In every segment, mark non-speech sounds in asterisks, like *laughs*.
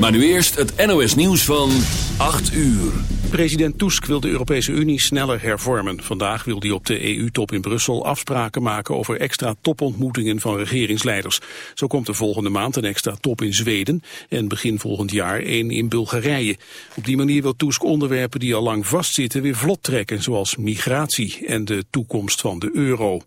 Maar nu eerst het NOS nieuws van 8 uur. President Tusk wil de Europese Unie sneller hervormen. Vandaag wil hij op de EU-top in Brussel afspraken maken over extra topontmoetingen van regeringsleiders. Zo komt er volgende maand een extra top in Zweden en begin volgend jaar één in Bulgarije. Op die manier wil Tusk onderwerpen die al lang vastzitten weer vlot trekken, zoals migratie en de toekomst van de euro.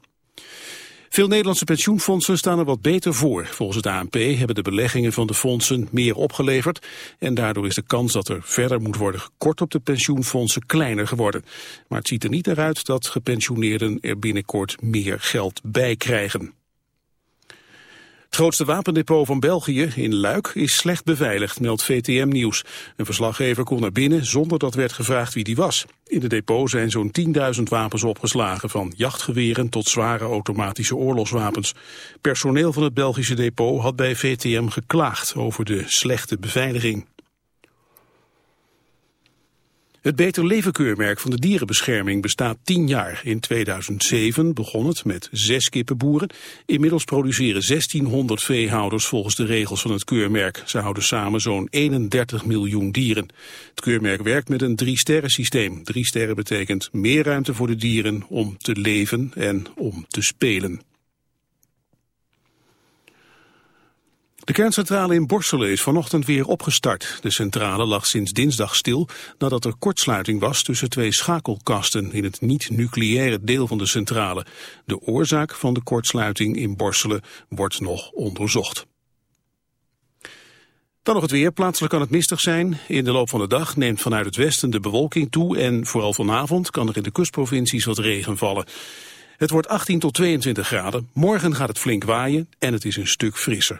Veel Nederlandse pensioenfondsen staan er wat beter voor. Volgens het ANP hebben de beleggingen van de fondsen meer opgeleverd en daardoor is de kans dat er verder moet worden gekort op de pensioenfondsen kleiner geworden. Maar het ziet er niet naar uit dat gepensioneerden er binnenkort meer geld bij krijgen. Het grootste wapendepot van België in Luik is slecht beveiligd, meldt VTM Nieuws. Een verslaggever kon naar binnen zonder dat werd gevraagd wie die was. In de depot zijn zo'n 10.000 wapens opgeslagen, van jachtgeweren tot zware automatische oorlogswapens. Personeel van het Belgische depot had bij VTM geklaagd over de slechte beveiliging. Het Beter Levenkeurmerk van de dierenbescherming bestaat 10 jaar. In 2007 begon het met zes kippenboeren. Inmiddels produceren 1600 veehouders volgens de regels van het keurmerk. Ze houden samen zo'n 31 miljoen dieren. Het keurmerk werkt met een drie-sterren systeem. Drie sterren betekent meer ruimte voor de dieren om te leven en om te spelen. De kerncentrale in Borselen is vanochtend weer opgestart. De centrale lag sinds dinsdag stil nadat er kortsluiting was tussen twee schakelkasten in het niet-nucleaire deel van de centrale. De oorzaak van de kortsluiting in Borselen wordt nog onderzocht. Dan nog het weer. Plaatselijk kan het mistig zijn. In de loop van de dag neemt vanuit het westen de bewolking toe en vooral vanavond kan er in de kustprovincies wat regen vallen. Het wordt 18 tot 22 graden. Morgen gaat het flink waaien en het is een stuk frisser.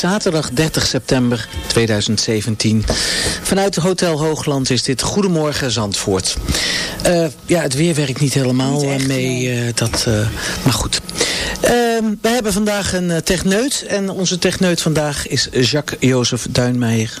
Zaterdag 30 september 2017. Vanuit Hotel Hoogland is dit Goedemorgen Zandvoort. Uh, ja, het weer werkt niet helemaal niet echt, mee. Nee. dat, maar goed. Ehm, we hebben vandaag een techneut. En onze techneut vandaag is Jacques-Jozef Duinmeijer.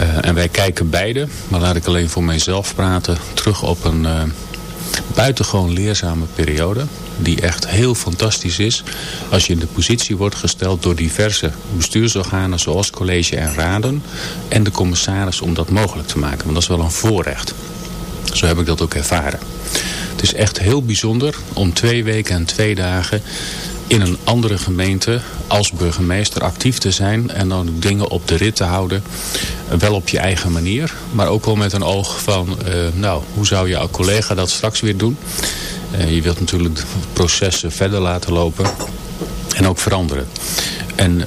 Uh, en wij kijken beide, maar laat ik alleen voor mijzelf praten, terug op een uh, buitengewoon leerzame periode. Die echt heel fantastisch is als je in de positie wordt gesteld door diverse bestuursorganen zoals college en raden. En de commissaris om dat mogelijk te maken, want dat is wel een voorrecht. Zo heb ik dat ook ervaren. Het is echt heel bijzonder om twee weken en twee dagen in een andere gemeente als burgemeester actief te zijn en dan dingen op de rit te houden. Wel op je eigen manier, maar ook wel met een oog van, uh, nou, hoe zou jouw collega dat straks weer doen? Uh, je wilt natuurlijk processen verder laten lopen en ook veranderen. En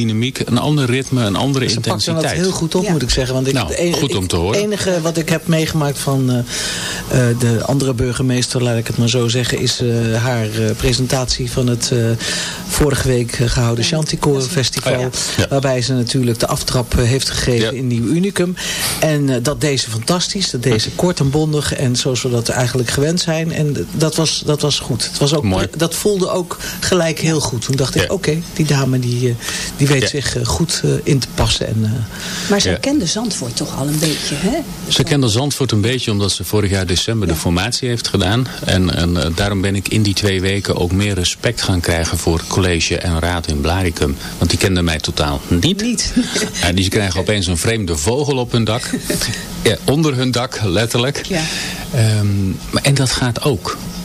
dynamiek, een ander ritme, een andere Ze dat intensiteit. heel goed op, Ja. moet ik zeggen. Want ik, Nou, het enige- goed om ik- te horen. Het enige wat ik heb meegemaakt van eh, eh, de andere burgemeester, laat ik het maar zo zeggen, is eh, haar eh, presentatie van het eh, vorige week eh, gehouden Chanticore Festival. Oh ja. Ja. Waarbij ze natuurlijk de aftrap heeft gegeven Ja. in Nieuw Unicum. En eh, dat deed ze fantastisch. Dat deed ze kort en bondig en zoals we dat eigenlijk gewend zijn. En dat was, dat was goed. Het was ook, Mooi. Dat voelde ook gelijk heel goed. Toen dacht ik, Ja. oké, die dame die, eh, die weet Ja. zich eh, goed eh, in te passen. En, eh, Maar zij Ja. kende Zandvoort toch al een beetje, hè? Ze kende Zandvoort een beetje omdat ze vorig jaar december de formatie heeft gedaan. En, en daarom ben ik in die twee weken ook meer respect gaan krijgen voor college en raad in Blaricum. Want die kenden mij totaal niet. Niet. *laughs* Ja, die krijgen opeens een vreemde vogel op hun dak. *laughs* Ja, onder hun dak, letterlijk. Ja. Ehm, maar, en dat gaat ook.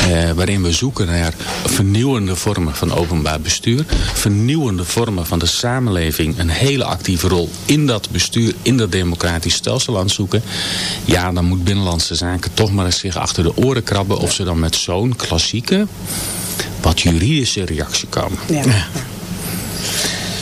eh, waarin we zoeken naar vernieuwende vormen van openbaar bestuur, vernieuwende vormen van de samenleving, een hele actieve rol in dat bestuur, in dat democratisch stelsel aan zoeken, ja, dan moet Binnenlandse Zaken toch maar eens zich achter de oren krabben of ze dan met zo'n klassieke, wat juridische reactie komen. Ja.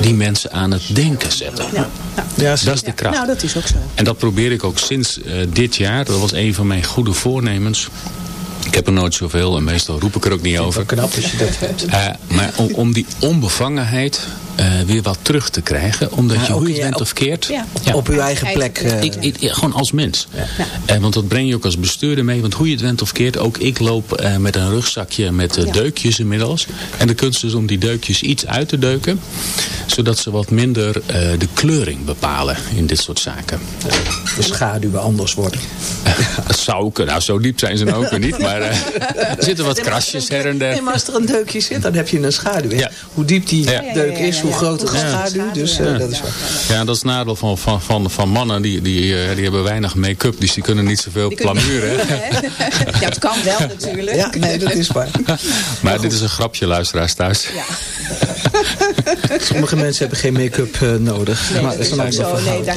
die mensen aan het denken zetten. Ja. Ja, Dat is de kracht. nou, dat is ook zo. En dat probeer ik ook sinds eh, dit jaar. Dat was een van mijn goede voornemens. Ik heb er nooit zoveel en meestal roep ik er ook niet over. knap als je dat hebt. Eh, maar om, om die onbevangenheid eh, weer wat terug te krijgen. Omdat je hoe je het bent of keert. Ja. ja, Op uw eigen plek. eh, ik, ik- gewoon als mens. Eh, want dat breng je ook als bestuurder mee. Want hoe je het went of keert, ook ik loop eh, met een rugzakje met deukjes inmiddels. En de kunst is om die deukjes iets uit te deuken. Zodat ze wat minder eh, de kleuring bepalen in dit soort zaken. de schaduwen anders worden. *laughs* Het zou kunnen. Nou, zo diep zijn ze dan ook weer niet. Maar eh, er zitten wat krasjes her en Nee, der. maar als er een deukje zit, dan heb je een schaduw. Hoe diep die Ja. deuk is, hoe groter de schaduw. Dus ja. eh, dat is waar. Ja, dat is het nadeel van, van, van, van mannen. Die, die, eh, die hebben weinig make-up. Dus die kunnen niet zoveel plamuren. *laughs* Ja, het kan wel natuurlijk. Ja, nee, dat is waar. Maar dit is een grapje, luisteraars thuis. Ja. *laughs* Sommige mensen hebben geen make-up eh, nodig. maar dat is een ander Zo, nee, ja.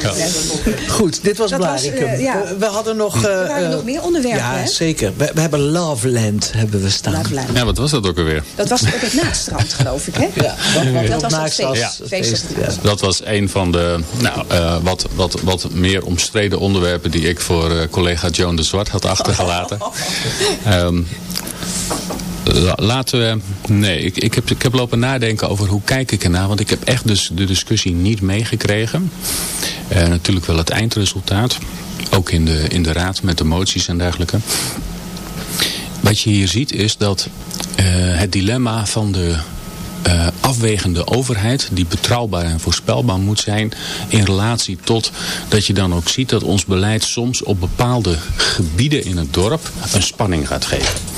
Goed, dit was Blaricum. eh, ja. We- We hadden nog... eh, Er waren eh, nog meer onderwerpen, Ja, hè? zeker. We, we hebben Loveland hebben we staan. Ja, wat was dat ook alweer? Dat was op het *laughs* naaststrand, geloof ik, hè? Ja, dat, Dat was dat feest. feest, ja. Dat was een van de nou, eh, wat, wat, wat meer omstreden onderwerpen die ik voor eh, collega Joan de Zwart had achtergelaten. *laughs* Ehm, la- laten we... Nee, ik, ik, heb, ik heb lopen nadenken over hoe kijk ik ernaar. Want ik heb echt dus de discussie niet meegekregen. Eh, natuurlijk wel het eindresultaat. Ook in de, in de raad met de moties en dergelijke. Wat je hier ziet is dat eh, het dilemma van de eh, afwegende overheid, die betrouwbaar en voorspelbaar moet zijn, in relatie tot dat je dan ook ziet dat ons beleid soms op bepaalde gebieden in het dorp een spanning gaat geven.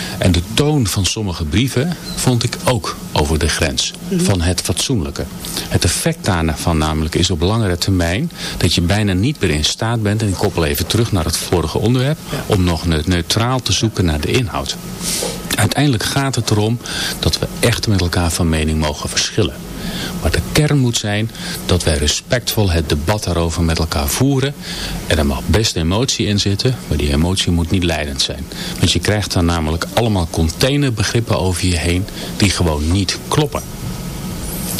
En de toon van sommige brieven vond ik ook over de grens van het fatsoenlijke. Het effect daarvan namelijk is op langere termijn dat je bijna niet meer in staat bent, en ik koppel even terug naar het vorige onderwerp, om nog ne- neutraal te zoeken naar de inhoud. Uiteindelijk gaat het erom dat we echt met elkaar van mening mogen verschillen. Maar de kern moet zijn dat wij respectvol het debat daarover met elkaar voeren. En er mag best emotie in zitten, maar die emotie moet niet leidend zijn. Want je krijgt dan namelijk allemaal containerbegrippen over je heen die gewoon niet kloppen.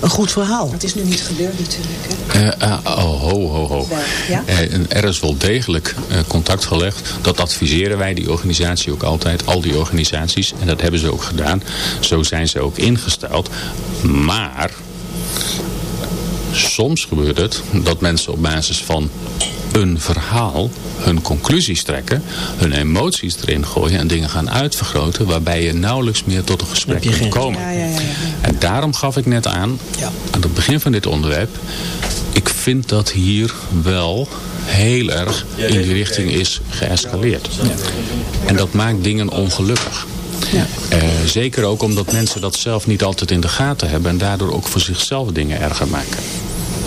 een goed verhaal. Het is nu niet gebeurd natuurlijk. Hè? Uh, uh, oh, ho, ho, ho. Ja? Uh, er is wel degelijk contact gelegd. Dat adviseren wij die organisatie ook altijd. Al die organisaties. En dat hebben ze ook gedaan. Zo zijn ze ook ingesteld. Maar soms gebeurt het dat mensen op basis van een verhaal hun conclusies trekken, hun emoties erin gooien en dingen gaan uitvergroten waarbij je nauwelijks meer tot een gesprek kunt komen. Ja, ja, ja, en daarom gaf ik net aan, aan het begin van dit onderwerp, ik vind dat hier wel heel erg in die richting is geëscaleerd. En dat maakt dingen ongelukkig. Ja. Uh, zeker ook omdat mensen dat zelf niet altijd in de gaten hebben en daardoor ook voor zichzelf dingen erger maken.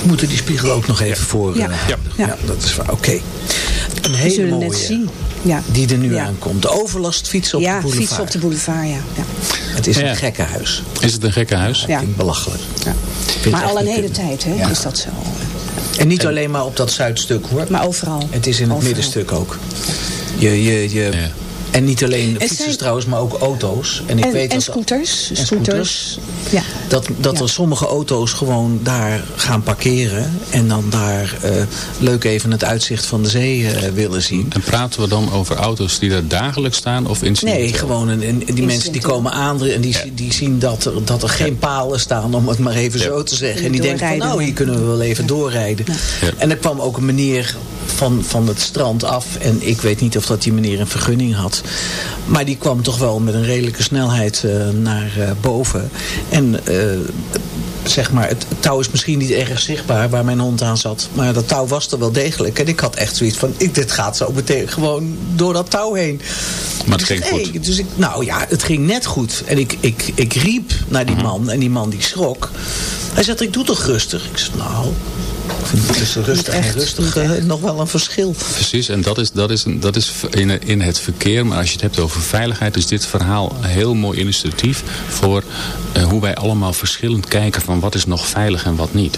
We moeten die spiegel ook nog even voor. Ja, uh, ja. ja. dat is waar. Oké. Okay. Een We hele zullen mooie net zien. Ja. die er nu Ja. aankomt. De overlast fietsen op ja, de boulevard. fietsen op de boulevard, ja. ja. Het is Ja. een gekke huis. Is het een gekke huis? Ja. Ik vind het belachelijk. ja. Maar al een hele kunnen. tijd hè, Ja. is dat zo. En niet alleen maar op dat zuidstuk hoor. Maar overal. Het is in het middenstuk ook. Je, je, je, Ja. En niet alleen fietsers zijn- trouwens, maar ook auto's. En ik En, weet en dat, scooters. en scooters. Ja. dat, dat Ja. er sommige auto's gewoon daar gaan parkeren. En dan daar eh, leuk even het uitzicht van de zee eh, willen zien. En praten we dan over auto's die daar dagelijks staan of incidenteel? Nee, gewoon een, een- die mensen die komen aan en die, die zien dat er, dat er geen palen staan, om het maar even Ja. zo te zeggen. En die denken van nou, hier kunnen we wel even doorrijden. Ja. En er kwam ook een meneer van, van het strand af. En ik weet niet of dat die meneer een vergunning had. Maar die kwam toch wel met een redelijke snelheid eh, naar eh, boven. En eh, zeg maar, het touw is misschien niet erg zichtbaar waar mijn hond aan zat. Maar dat touw was er wel degelijk. En ik had echt zoiets van, ik, dit gaat zo meteen gewoon door dat touw heen. Maar het Dus ging goed. dus ik, nou ja, het ging net goed. En ik, ik, ik riep naar Mhm. die man. En die man die schrok. Hij zegt, ik doe toch rustig? Ik zeg, nou, tussen rustig en echt, rustig niet eh, nog wel een verschil. Precies, en dat is, dat is, een- dat is in, in het verkeer. Maar als je het hebt over veiligheid, is dit verhaal heel mooi illustratief voor eh, hoe wij allemaal verschillend kijken van wat is nog veilig en wat niet.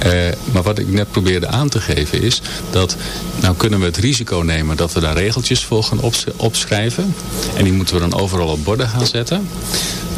Eh, maar wat ik net probeerde aan te geven is dat nou kunnen we het risico nemen dat we daar regeltjes voor gaan opsch- opschrijven. En die moeten we dan overal op borden gaan zetten.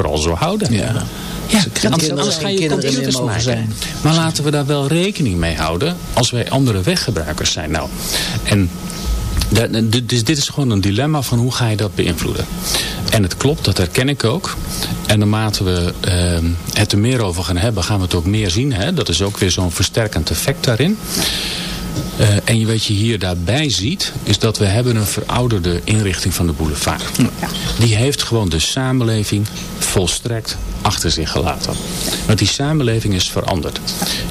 vooral zo houden. Ja. Ja, anders, ga je computers maken. zijn. Maar laten we daar wel rekening mee houden als wij andere weggebruikers zijn. Nou, en dus dit is gewoon een dilemma van hoe ga je dat beïnvloeden. En het klopt, dat herken ik ook. En naarmate we ehm, het er meer over gaan hebben, gaan we het ook meer zien. Hè? Dat is ook weer zo'n versterkend effect daarin. Eh, en je wat je hier daarbij ziet, is dat we hebben een verouderde inrichting van de boulevard. Die heeft gewoon de samenleving volstrekt achter zich gelaten. Want die samenleving is veranderd.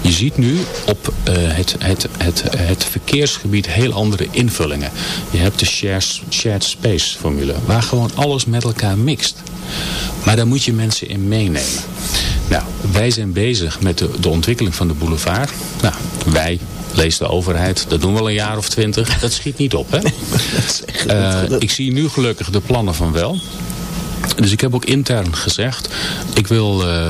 Je ziet nu op uh, het, het, het, het verkeersgebied heel andere invullingen. Je hebt de shared, shared space formule, waar gewoon alles met elkaar mixt. Maar daar moet je mensen in meenemen. Nou, wij zijn bezig met de, de ontwikkeling van de boulevard. Nou, wij, lees de overheid, dat doen we al een jaar of twintig. Dat schiet niet op, hè? *laughs* Uh, ik zie nu gelukkig de plannen van wel. Dus ik heb ook intern gezegd, ik wil uh,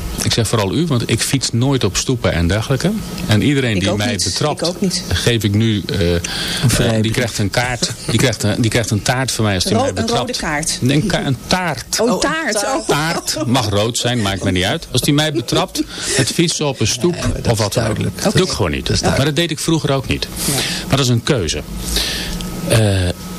ik zeg vooral u, want ik fiets nooit op stoepen en dergelijke. En iedereen ik die mij niet. betrapt, ik ook niet. geef ik nu, uh, uh, die krijgt een kaart. Die krijgt een, die krijgt een taart van mij als die Ro mij betrapt. Een rode kaart? Nee, een, een taart. Oh, taart. Oh. Taart, mag rood zijn, maakt me niet uit. Als die mij betrapt, het fietsen op een stoep ja, of wat duidelijk. Dat doe ik gewoon niet. Dat maar dat deed ik vroeger ook niet. Ja. Maar dat is een keuze. Uh,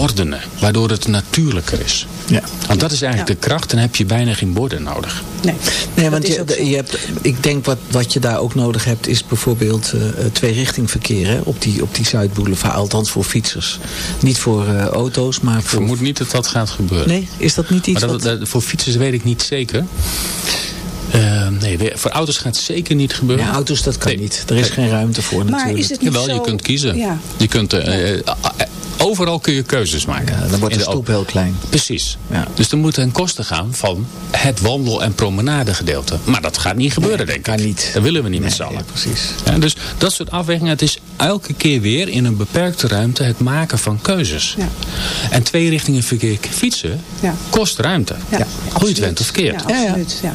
ordenen. Waardoor het natuurlijker is. Ja. Want dat is eigenlijk de kracht. Dan heb je bijna geen borden nodig. Nee, Nee, want je, je hebt, ik denk wat, wat je daar ook nodig hebt is bijvoorbeeld eh twee richting verkeer hè, op die, op die Zuidboulevard. Althans voor fietsers. Niet voor eh, auto's, maar Ik voor... vermoed niet dat dat gaat gebeuren. Nee, is dat niet iets Maar dat, wat... dat- voor fietsers weet ik niet zeker. Eh, nee, voor auto's gaat het zeker niet gebeuren. Ja, auto's dat kan Nee. niet. Er is Nee. geen ruimte voor Maar natuurlijk. is het niet Jawel, zo... je kunt kiezen. Ja. Je kunt, overal kun je keuzes maken. Ja, dan wordt de de stoep heel klein. Precies. Ja. Dus dan moet ten koste gaan van het wandel- en promenadegedeelte. Maar dat gaat niet gebeuren, denk ik. kan niet. Dat willen we niet met z'n allen. ja, precies. Ja, dus dat soort afwegingen. Het is elke keer weer in een beperkte ruimte het maken van keuzes. Ja. En twee richtingen verkeer fietsen Ja. kost ruimte. Ja, Hoe je het went of verkeerd. Ja, absoluut. Ja.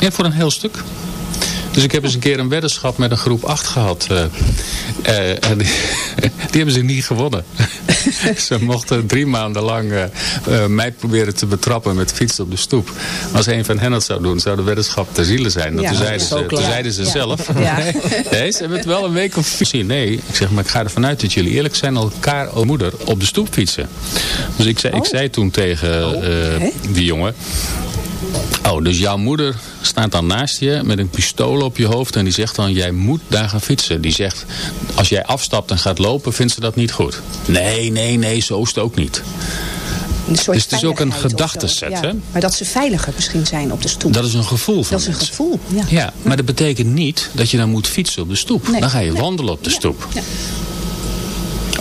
Ja, voor een heel stuk. Dus ik heb eens een keer een weddenschap met een groep 8 gehad. eh, eh, en die, *laughs* die hebben ze niet gewonnen. *laughs* ze mochten drie maanden lang eh, mij proberen te betrappen met fietsen op de stoep. Als een van hen dat zou doen, zou de weddenschap ter ziele zijn. Ja, toen zeiden ze, toen zeiden ze Ja. zelf. *laughs* Ja. Nee, ze hebben het wel een week of vier. Nee, ik zeg, maar ik ga ervan uit dat jullie eerlijk zijn elkaar als moeder op de stoep fietsen. Dus ik zei, ik Oh. zei toen tegen Hè? die jongen. Oh, dus jouw moeder staat dan naast je met een pistool op je hoofd en die zegt dan, jij moet daar gaan fietsen. Die zegt, als jij afstapt en gaat lopen, vindt ze dat niet goed. Nee, nee, nee, zo is het ook niet. Dus het is ook een gedachteset, Ja. hè? Maar dat ze veiliger misschien zijn op de stoep. Dat is een gevoel van Dat is een gevoel, ja. Ja, maar dat betekent niet dat je dan moet fietsen op de stoep. Nee. Dan ga je Nee. wandelen op de Ja. stoep.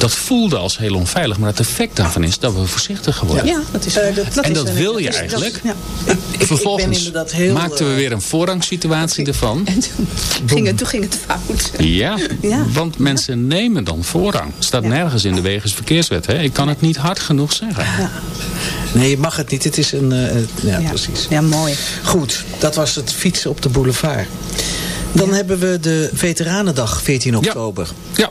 dat voelde als heel onveilig. Maar het effect daarvan is dat we voorzichtig worden. Ja, dat is Eh, dat- en dat wil je dat is- eigenlijk. dat ja. ik ben Vervolgens inderdaad heel, maakten we eh, weer een voorrangssituatie ervan. En toen ging, het, toen ging het fout. Ja, Ja. want mensen nemen dan voorrang. Staat Ja. nergens in de Wegensverkeerswet. Hè? Ik kan het niet hard genoeg zeggen. Nee, je mag het niet. Het is een... eh, ja, Ja. precies. Ja, mooi. Goed, dat was het fietsen op de boulevard. Dan hebben we de Veteranendag, 14 oktober. Ja,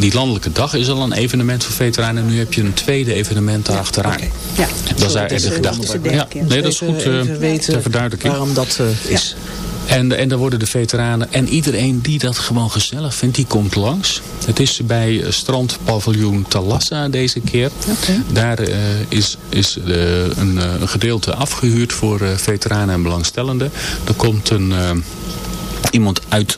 die landelijke dag is al een evenement voor veteranen. En nu heb je een tweede evenement daarachteraan. Oké. Ja. Dat is eigenlijk de dat is, gedachte. dat is de derde Ja, keer. nee, dat is goed eh, even ter verduidelijking. waarom dat eh, is. En, en dan worden de veteranen en iedereen die dat gewoon gezellig vindt, die komt langs. Het is bij strandpaviljoen Talassa deze keer. Daar uh, is, is uh, een, een, gedeelte afgehuurd voor uh, veteranen en belangstellenden. Er komt een, iemand uit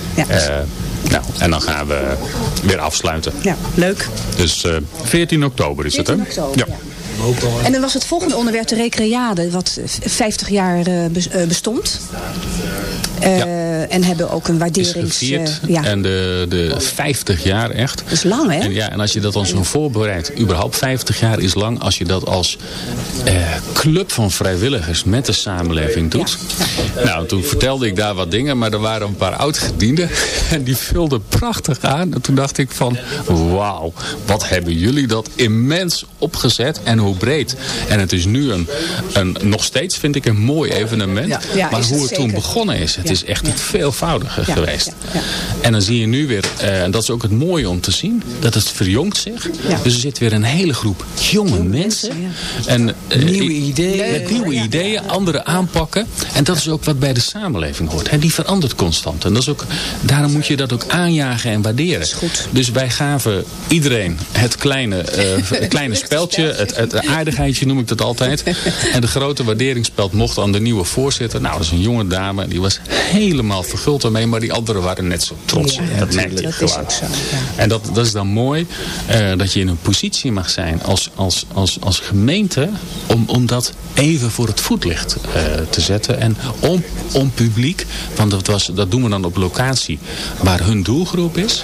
Ja, uh, nou, en dan gaan we weer afsluiten. Ja, leuk. Dus uh, 14 oktober is 14 het, hè? Oktober, ja. En dan was het volgende onderwerp de recreade, wat 50 jaar bestond. Uh, ja. En hebben ook een waarderings... Uh, ja. En de, de 50 jaar echt. Dat is lang, hè? En, ja, en als je dat dan zo voorbereidt, überhaupt 50 jaar is lang. Als je dat als uh, club van vrijwilligers met de samenleving doet. Ja. Nou, toen vertelde ik daar wat dingen, maar er waren een paar oud-gedienden. *laughs* En die vulden prachtig aan. En toen dacht ik van, wauw, wat hebben jullie dat immens opgezet en hoe breed. En het is nu een, een nog steeds vind ik een mooi evenement. maar hoe het, het toen begonnen is, het is echt het veelvoudiger geweest. En dan zie je nu weer, uh, en dat is ook het mooie om te zien, dat het verjongt zich. Dus er zit weer een hele groep jonge mensen. En, uh, nieuwe ideeën. Met nieuwe ideeën, andere aanpakken. En dat is ook wat bij de samenleving hoort. Hè. Die verandert constant. En dat is ook, daarom moet je dat ook aanjagen en waarderen. Dus wij gaven iedereen het kleine, *laughs* uh, kleine speltje, het, het aardigheidje noem ik dat altijd. En de grote waarderingsspeld mocht aan de nieuwe voorzitter. Nou, dat is een jonge dame, die was helemaal verguld ermee. Maar die anderen waren net zo trots. Ja, dat merkte ik gewoon. Zo, ja. En dat, dat is dan mooi. Uh, dat je in een positie mag zijn als, als, als, als gemeente. Om, om dat even voor het voetlicht uh, te zetten. En om, om publiek. Want dat, was, dat doen we dan op locatie. Waar hun doelgroep is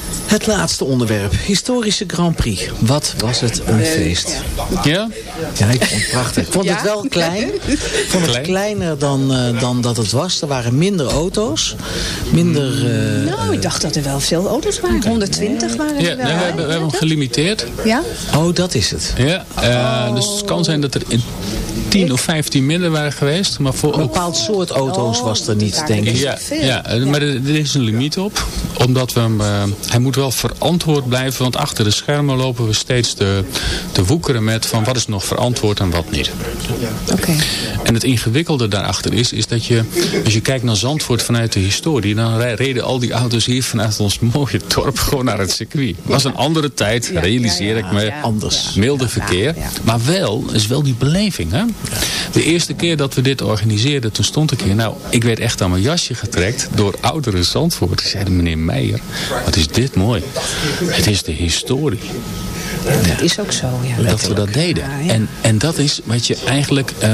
Het laatste onderwerp. Historische Grand Prix. Wat was het een feest. Ja? Ja, ik vond het prachtig. Ik vond ja? het wel klein. Ik *laughs* vond het kleiner dan, uh, dan dat het was. Er waren minder auto's. Minder... Uh, nou, ik dacht dat er wel veel auto's waren. Okay. 120 waren er ja, wel. Nee, we, hebben, we hebben hem gelimiteerd. Ja? Oh, dat is het. Ja, uh, oh. dus het kan zijn dat er in 10 of 15 minder waren geweest. Maar voor een bepaald soort auto's oh, was er niet, denk ik. Ja, ja, ja, maar er, er is een limiet op. Omdat we hem... Uh, hij moet wel verantwoord blijven. Want achter de schermen lopen we steeds te, te woekeren met van wat is nog verantwoord en wat niet. Okay. En het ingewikkelde daarachter is, is dat je, als je kijkt naar Zandvoort vanuit de historie, dan reden al die auto's hier vanuit ons mooie dorp gewoon naar het circuit. Het was een andere tijd, realiseer ik me. Anders. Milde verkeer. Maar wel, is wel die beleving. Hè? De eerste keer dat we dit organiseerden, toen stond ik hier. Nou, ik werd echt aan mijn jasje getrekt door oudere Zandvoort. Zeiden meneer Meijer, wat is dit mooi. Het is de historie. Ja, dat is ook zo, ja. Dat we dat deden. En, en dat is wat je eigenlijk uh,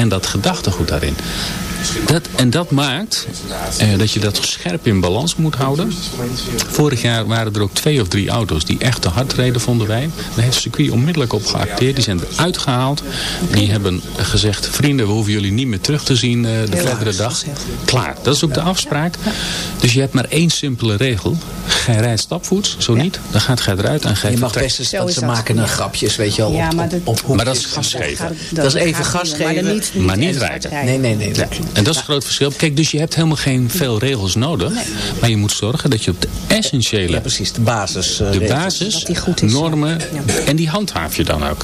en dat gedachtegoed daarin. Dat, en dat maakt eh, dat je dat scherp in balans moet houden. Vorig jaar waren er ook twee of drie auto's die echt te hard reden, vonden wij. Daar heeft het circuit onmiddellijk op geacteerd. Die zijn eruit gehaald. Die hebben gezegd, vrienden, we hoeven jullie niet meer terug te zien eh, de verdere dag. Klaar, dat is ook de afspraak. Dus je hebt maar één simpele regel. Gij rijdt stapvoets, zo niet. Dan gaat gij eruit en gij Je mag best eens dat ze dat. maken dan Ja. grapjes, weet je wel. Ja, op- maar op- dat- op hoekjes. Maar dat is gas geven. Dat is even gas niet, maar dan geven. niet, Maar niet rijden. Nee, nee, nee. Ja. En dat is het groot verschil. Kijk, dus je hebt helemaal geen veel regels nodig. Maar je moet zorgen dat je op de essentiële, Ja, precies. De basis. eh, de basis, Dat die goed is. normen, en die handhaaf je dan ook.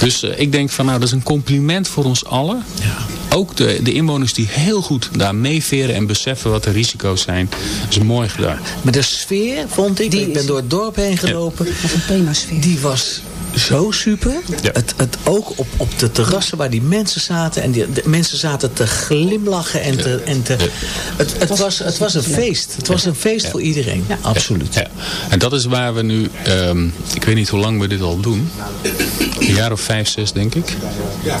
Dus eh, ik denk van nou, dat is een compliment voor ons allen. Ook de, de inwoners die heel goed daar meeveren en beseffen wat de risico's zijn. Dat is mooi gedaan. Maar de sfeer, vond ik, Die ik ben is- door het dorp heen gelopen. Dat een prima sfeer. Die was zo super. Ja. Het, het ook op, op de terrassen waar die mensen zaten. En die, de mensen zaten te glimlachen. En te, en te, het, het, was, het was een feest. Het was een feest voor iedereen. Absoluut. Ja. En dat is waar we nu, ehm, ik weet niet hoe lang we dit al doen. Een jaar of vijf, zes denk ik. Ja.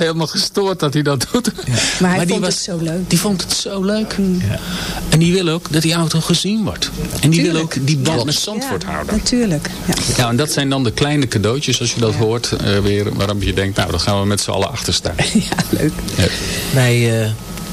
helemaal gestoord dat hij dat doet. Maar hij die vond het zo leuk. Die vond het zo leuk. En die wil ook dat die auto gezien wordt. En die wil ook die band met Zandvoort ja, houden. Natuurlijk. Ja. Ja, en dat zijn dan de kleine cadeautjes, als je dat hoort, eh, weer, waarom je denkt, nou, dan gaan we met z'n allen achter staan. *laughs* ja, leuk. Ja. Wij, eh,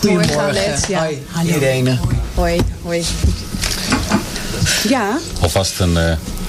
Goedemorgen. Hoi, Irene. Hoi, hoi. Ja, Alvast een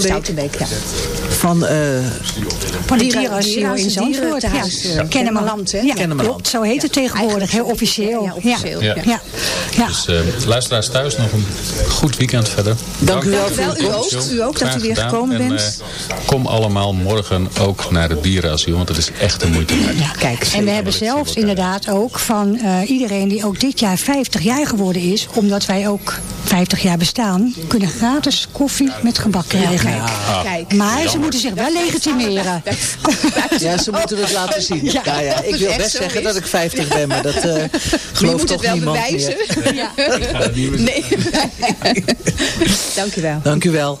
Stoutenbeek. Stoutenbeek, ja. Van, eh Van het Dieren- dierenasiel dieren- in Zandvoort. Ja. eh, Kennemerland, hè? Ja, klopt. Zo heet het tegenwoordig. Heel officieel. Ja, officieel. Ja. Ja. Ja. Dus eh, luisteraars thuis nog een goed weekend verder. Dank u wel voor uw u komst. ook, u ook dat u weer gedaan. gekomen En, bent. eh, kom allemaal morgen ook naar het dierenasiel, want het is echt de moeite waard. Ja. Kijk, en we hebben zelfs inderdaad ook van eh, iedereen die ook dit jaar 50 jaar geworden is, omdat wij ook 50 jaar bestaan, kunnen gratis koffie met gebak krijgen. Kijk. Maar ze moeten zich wel legitimeren. *laughs* Ja, ze moeten het laten zien. Ja, Ja. ja, Ik wil best zeggen is. dat ik 50 ben, maar dat eh *laughs* je gelooft moet toch het wel niemand bewijzen. meer. Ja. *laughs* Nee. Dank u wel. Dank u wel.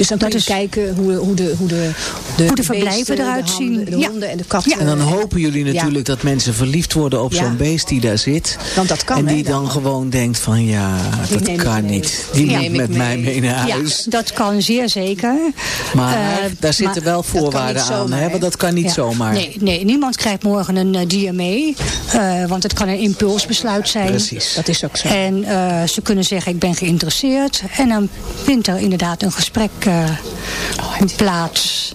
Dus dan kun dat je is kijken hoe, hoe, de, hoe, de, de, Hoe de verblijven beesten, eruit de zien. handen- De Ja. honden en de katten. En dan hopen jullie Ja. natuurlijk dat mensen verliefd worden op Ja. zo'n beest die daar zit. Want dat kan, En die hè, dan dan. gewoon denkt van ja, dat kan niet. Die moet neem ik met mij mee. naar ja, huis. dat kan zeer zeker. Maar Eh, daar zitten maar- wel voorwaarden aan. zomaar, Hè? hè? Want dat kan niet Ja. zomaar. Nee, nee, niemand krijgt morgen een eh, dier mee. eh, want het kan een impulsbesluit zijn. Precies. Dat is ook zo. En eh, ze kunnen zeggen, ik ben geïnteresseerd. En dan vindt er inderdaad een gesprek eh, plaats...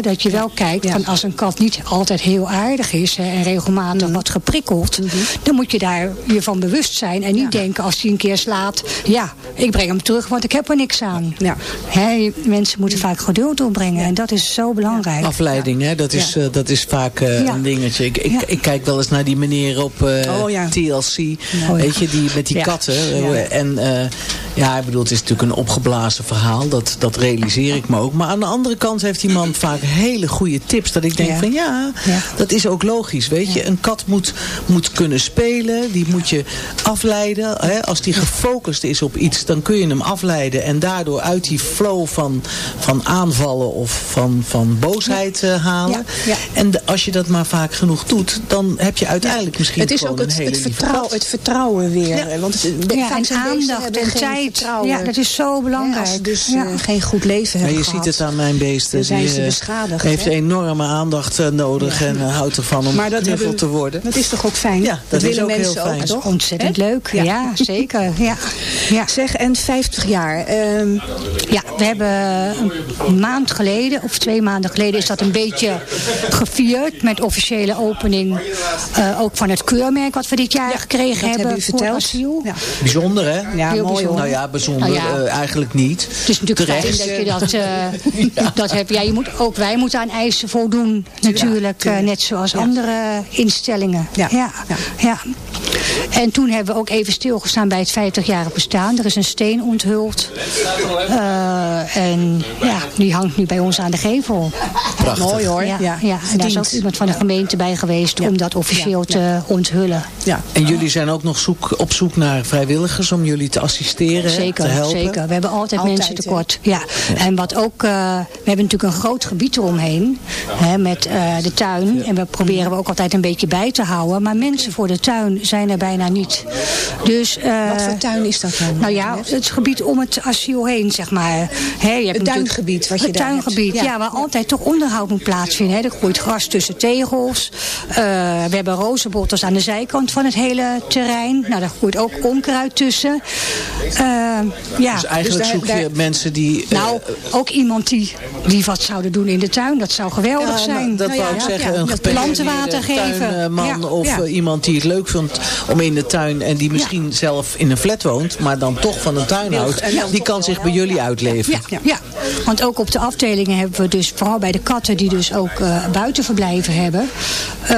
Dat je wel kijkt, Ja. van als een kat niet altijd heel aardig is hè, en regelmatig Mhm. wordt geprikkeld. Dan moet je daar je van bewust zijn. En niet denken als hij een keer slaat, ja, ik breng hem terug, want ik heb er niks aan. Ja. Hè, mensen moeten vaak geduld opbrengen. En dat is zo belangrijk. Afleiding, hè? Dat, is, Ja. eh, dat is vaak eh, Ja. een dingetje. Ik, ik, Ja. ik kijk wel eens naar die meneer op eh, Oh, ja. TLC. ja. Weet je, die, met die Ja. katten. En eh, ja, ik bedoel, het is natuurlijk een opgeblazen verhaal. Dat, dat realiseer ik me ook. Maar aan de andere kant heeft die man vaak hele goede tips. Dat ik denk Ja. van ja, Ja. dat is ook logisch. Weet je, een kat moet, moet kunnen spelen. Die moet je afleiden. Hè? Als die gefocust is op iets, dan kun je hem afleiden. En daardoor uit die flow van, van aanvallen of van, van boosheid eh, halen. Ja. Ja. En de- als je dat maar vaak genoeg doet, dan heb je uiteindelijk misschien Het is gewoon ook het, een hele het, vertrouw, het vertrouwen weer. Ja. Want het, Ja, en aandacht en geen Ja, dat is zo Ja, belangrijk. als ze dus Ja. eh, geen goed leven Maar hebben je gehad. ziet het aan mijn beesten. Zijn die, ze eh, beschadigd, heeft hè? enorme aandacht eh, nodig en houdt ervan om Maar dat hebben- te worden. Dat is toch ook fijn? Ja, dat is willen ook heel mensen fijn. ook, Dat Dat toch? is ontzettend leuk. Ja. Ja, zeker. *laughs* Ja. Ja. Zeg, en 50 jaar. ehm, ja, we hebben een maand geleden, of twee maanden geleden, is dat een beetje gevierd met officiële opening. eh, ook van het keurmerk wat we dit jaar gekregen dat hebben hebben u verteld. Ja. Bijzonder hè? Ja, Heel mooi bijzonder. Nou ja, bijzonder Nou ja. eh, eigenlijk niet. Het is natuurlijk Terecht. fijn dat je dat, eh, *laughs* dat hebt. Ja, je moet, ook wij moeten aan eisen voldoen natuurlijk. eh, net zoals andere instellingen. Ja. Ja. En toen hebben we ook even stilgestaan bij het 50-jarig bestaan. Er is een steen onthuld. En ja, die hangt nu bij ons aan de gevel. Prachtig. Mooi hoor. Ja, Ja. En daar is ook iemand van de gemeente bij geweest om dat officieel te onthullen. Ja. En jullie zijn ook nog zoek, op zoek naar vrijwilligers om jullie te assisteren, Zeker, te helpen? zeker. We hebben altijd, Altijd, mensen tekort. Ja. En wat ook, eh, we hebben natuurlijk een groot gebied eromheen. Hè, met eh, de tuin. En we proberen we ook altijd een beetje bij te houden. Maar mensen voor de tuin zijn er bijna niet. Dus, eh, Wat voor tuin is dat dan? Nou ja, het gebied om het asiel heen, zeg maar. Hè, je hebt Het tuingebied wat je het daar tuingebied, hebt. ja. waar altijd toch onderhoud moet plaatsvinden. Hè. Er groeit gras tussen tegels. We hebben rozenbotters aan de zijkant van het hele terrein. Nou, daar groeit ook onkruid tussen. Uh, ja. Dus eigenlijk daar- zoek je daar- mensen die... eh, Nou, ook iemand die, die wat zouden doen in de tuin. Dat zou geweldig Ja, zijn. dat Nou wou ja, ik zeggen, ja, een dat planten water gepensioneerde geven. tuinman Ja, of ja. eh, iemand die het leuk vindt om in de tuin en die misschien zelf in een flat woont, maar dan toch van een tuin houdt, die kan zich bij jullie uitleven. Ja, ja, want ook op de afdelingen hebben we dus, vooral bij de katten die dus ook eh, buitenverblijven hebben, eh,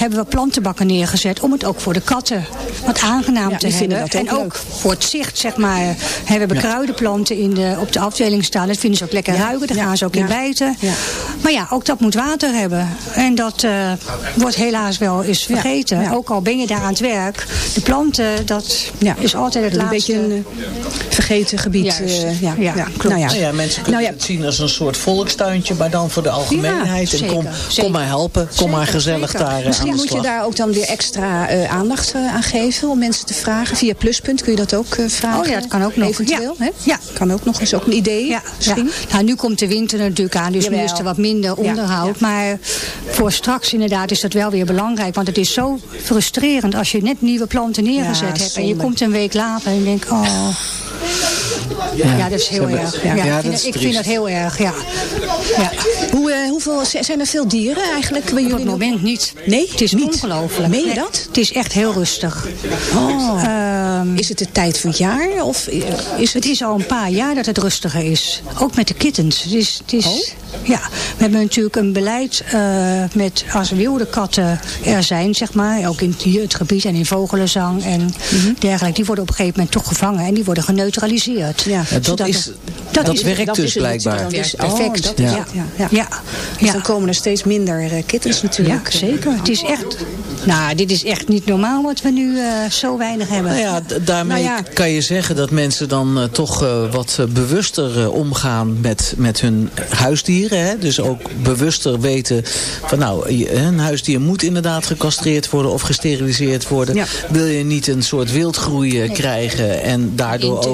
hebben we plantenbakken neergezet om het ook voor de katten wat aangenaam Ja, te vinden hebben. dat ook en ook voor het zicht, zeg maar. Hè, we hebben kruidenplanten in de, op de afdeling staan. Dat vinden ze ook lekker ruiken, daar gaan ze ook in bijten. Maar ja, ook dat moet water hebben. En dat eh, wordt helaas wel eens vergeten. Ook al ben je daar aan het werk. De planten, dat is altijd het Een laatste. beetje een eh, vergeten gebied. Eh, ja, Ja, klopt. Nou ja. Nou ja, mensen kunnen Nou het zien als een soort volkstuintje, maar dan voor de algemeenheid. En kom, kom maar helpen, kom maar gezellig daar eh, Misschien aan de moet je daar ook dan weer extra eh, aandacht eh, aan geven om mensen te vragen. Via Pluspunt kun je dat ook eh, vragen. Oh ja, dat kan ook nog. Eventueel, Ja. hè? Ja. Kan ook nog eens ook een idee Ja, misschien. ja. Nou, nu komt de winter natuurlijk aan, dus nu Jawel. is er wat minder onderhoud. Maar voor straks inderdaad is dat wel weer belangrijk. Want het is zo frustrerend als je net nieuwe planten neergezet hebt. En je komt een week later en je denkt, oh... Ja, dat is heel erg. ja. Ja, Ja, ik vind, ik vind dat heel erg, ja. ja. Hoe, eh, hoeveel, zijn er veel dieren eigenlijk bij Op jullie? het moment niet. Nee, Het is niet. ongelooflijk. Meen je Nee, dat? Het is echt heel rustig. Oh. Ehm, is het de tijd van het jaar? Of is het... is al een paar jaar dat het rustiger is. Ook met de kittens. Het is, het is, Oh. Ja, we hebben natuurlijk een beleid eh, met als wilde katten er zijn, zeg maar. Ook in het gebied en in vogelenzang en Mhm. dergelijke. Die worden op een gegeven moment toch gevangen en die worden geneutraliseerd. Ja, dat Zodat is- dat is- werkt dat dus is blijkbaar. Dus- perfect. Oh, dat is Ja. ja, ja. Ja. Dus Ja. dan komen er steeds minder eh, kittens natuurlijk. Ja, zeker. Het is echt... Nou, dit is echt niet normaal wat we nu eh, zo weinig hebben. Nou ja, daarmee Nou ja. kan je zeggen dat mensen dan eh, toch wat bewuster omgaan met, met hun huisdieren. Hè? Dus ook bewuster weten van nou, je- een huisdier moet inderdaad gecastreerd worden of gesteriliseerd worden. Ja. Wil je niet een soort wildgroei krijgen en daardoor Inteelt.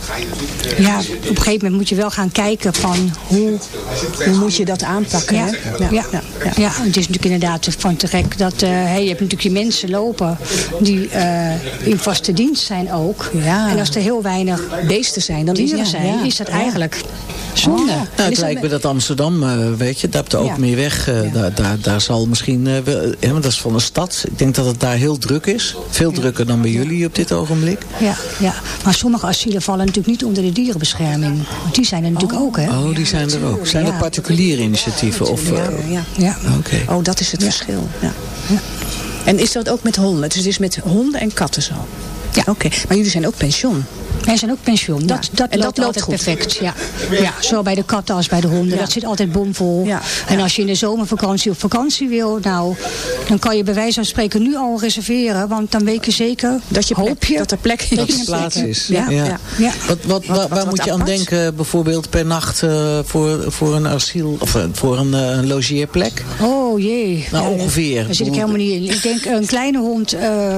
ja, op een gegeven moment moet je wel gaan kijken van hoe... Hoe moet je dat aanpakken? Ja, hè? ja, ja, ja. het is natuurlijk inderdaad van te gek dat eh, hey, je hebt natuurlijk je mensen lopen die eh, in vaste dienst zijn ook. Ja. En als er heel weinig Beesten zijn, dan is, dieren zijn, is dat eigenlijk zonde. Oh. Nou, het lijkt me dat Amsterdam, eh, weet je, daar hebt ook Ja. meer weg. eh, daar, daar, daar zal misschien, eh, wel, hè, want dat is van de stad. Ik denk dat het daar heel druk is. Veel drukker dan bij jullie op dit ogenblik. Ja, ja, maar sommige asielen vallen natuurlijk niet onder de dierenbescherming. Want die zijn er natuurlijk ook, hè? Oh, die zijn er ook. Zijn Ja. er particuliere initiatieven? Of, Ja, ja. Ja. Oké. Oh, dat is het verschil. Ja. En is dat ook met honden? Dus het is met honden en katten zo? Ja. Oké, maar jullie zijn ook pensioen. Wij zijn ook pensioen. Dat, dat En dat loopt loopt altijd goed. perfect. Ja. ja, zowel bij de katten als bij de honden. Ja. Dat zit altijd bomvol. Ja. En als je in de zomervakantie op vakantie wil, nou, dan kan je bij wijze van spreken nu al reserveren. Want dan weet je zeker, Dat, je hoop plek, je, dat er plek dat Dat er een plaats is. Ja, ja. ja. Wat, wat, waar, wat- waar wat moet je aan denken bijvoorbeeld per nacht eh, voor, voor een asiel of eh, voor een, eh, een logeerplek? Oh jee. Nou, Ja, ongeveer. Daar zit ik helemaal niet in. Ik denk een kleine hond, eh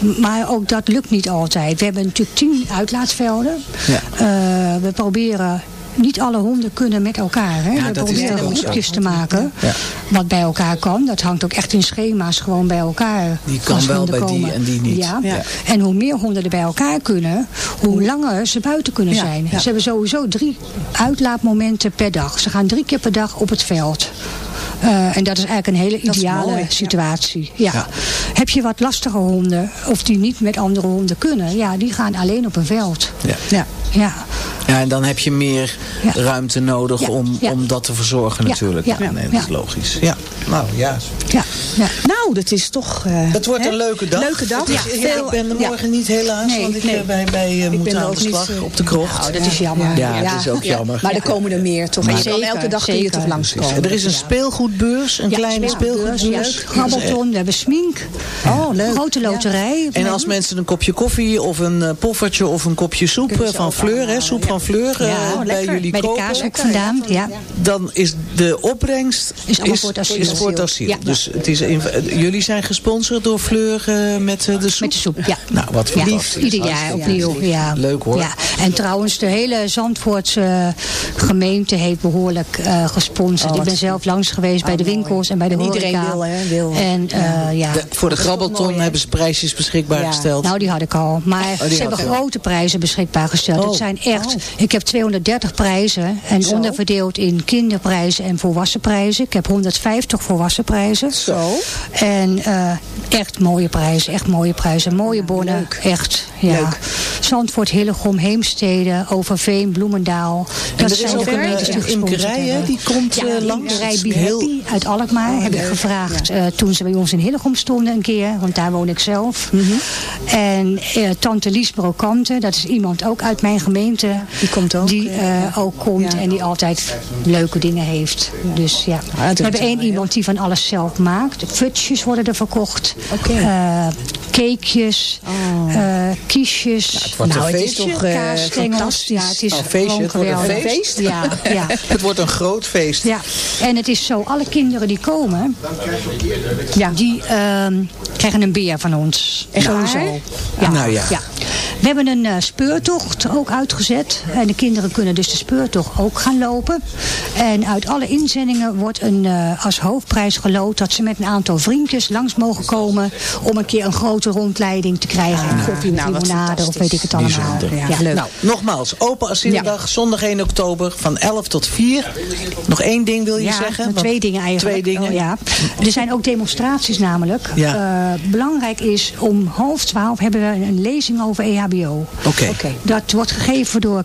Maar ook dat lukt niet altijd. We hebben natuurlijk tien uitlaatsvelden. Ja. Eh, we proberen niet alle honden kunnen met elkaar. Hè? Ja, We proberen groepjes te maken. Ja. Wat bij elkaar kan. Dat hangt ook echt in schema's gewoon bij elkaar. Die kan wel bij die en die niet. Ja. Ja. En hoe meer honden er bij elkaar kunnen, hoe langer ze buiten kunnen zijn. Ze hebben sowieso drie uitlaatmomenten per dag. Ze gaan drie keer per dag op het veld. Eh, en dat is eigenlijk een hele ideale mooi, situatie. Ja. Ja. Heb je wat lastige honden, of die niet met andere honden kunnen, ja, die gaan alleen op een veld. Ja. Ja. Ja. Ja, en dan heb je meer Ja. ruimte nodig Ja, om, ja. om dat te verzorgen Ja, natuurlijk. ja, nee, dat is logisch. Ja, nou ja. Ja. ja. Nou, dat is toch... eh, Het wordt hè? een leuke dag. Leuke dag. Het is- Ja, ja, veel- ik ben er ja. morgen niet helaas, Nee, want ik nee. eh, bij, bij eh, moet ben aan de niet, slag op de krocht. Nou, dat is jammer. Ja, dat is ook jammer. Maar er komen er meer toch? En je kan elke dag kun je zeker. toch langskomen. Er is een speelgoedbeurs, een Ja, kleine speelgoedbeurs, grabbelton, we hebben smink. Oh, leuk. Grote loterij. En als mensen een kopje koffie of een poffertje of een kopje soep van Fleur, hè, soep ja. Van Fleur, eh, Ja, bij lekker. jullie bij de kopen, kaashoek vandaan. Ja. dan is de opbrengst Is voor het asiel. is voor het asiel. Ja. Dus het is in- eh, jullie zijn gesponsord door Fleur eh, met eh, de soep? Met de soep, ja. Nou, wat fantastisch. ieder jaar opnieuw. lief. Ja. Leuk hoor. Ja. En trouwens, de hele Zandvoortse gemeente heeft behoorlijk eh, gesponsord. Oh, ik ben zelf langs geweest bij de mooi. winkels en bij de En iedereen horeca. wil, hè, wil. En eh, ja. De- voor de grabbelton mooi, hebben ze prijsjes beschikbaar Ja. gesteld. Nou, die had ik al. Maar die ze hebben grote prijzen beschikbaar gesteld. Oh. Het zijn echt, Oh. Ik heb 230 prijzen. En Zo. onderverdeeld in kinderprijzen en volwassen prijzen. Ik heb 150 volwassen prijzen. Zo. En eh, echt mooie prijzen, echt mooie prijzen. Mooie bonnen, leuk. echt. Ja. Leuk. Zandvoort, Hillegom, Heemstede, Overveen, Bloemendaal. En Dat is zijn ook de gemeentes die een gesponsord die komt ja, eh, de langs. imkerij Heel- uit Alkmaar heb ik gevraagd eh, toen ze bij ons in Hillegom stonden een keer. Want daar woon ik zelf. Mhm. En eh, tante Lies Brokante, dat is iemand ook uit mijn gemeente. Die komt ook, Die eh, ook komt Ja. en die altijd leuke dingen heeft. Dus ja. dat We hebben één iemand die van alles zelf maakt. Futjes worden er verkocht. Oké. Eh, cakejes. eh, kiesjes. het wordt Nou, een het is feestje. toch, eh, kaasstengels. fantastisch. Ja, het is Oh, feestje, gewoon het wordt een feest. Ja, ja. *laughs* Het wordt een groot feest. Ja, en het is zo, alle kinderen die komen, Ja. die ehm, krijgen een beer van ons. Echt Sowieso. Ja. Nou ja. We hebben een eh, speurtocht ook uitgezet. En de kinderen kunnen dus de speurtocht ook gaan lopen. En uit alle inzendingen wordt een, eh, als hoofdprijs geloot dat ze met een aantal vriendjes langs mogen komen om een keer een grote rondleiding te krijgen. en koffie nou, limonade of weet ik het allemaal. Ja. Leuk. Nou, nogmaals, open asieldag, zondag 1 oktober van 11 tot 4. Nog één ding wil je Ja, zeggen? Want- twee dingen eigenlijk. Twee dingen. Oh, ja. Er zijn ook demonstraties namelijk. Ja. Eh, belangrijk is, om half twaalf hebben we een lezing over EHBO. Oké. Dat wordt gegeven door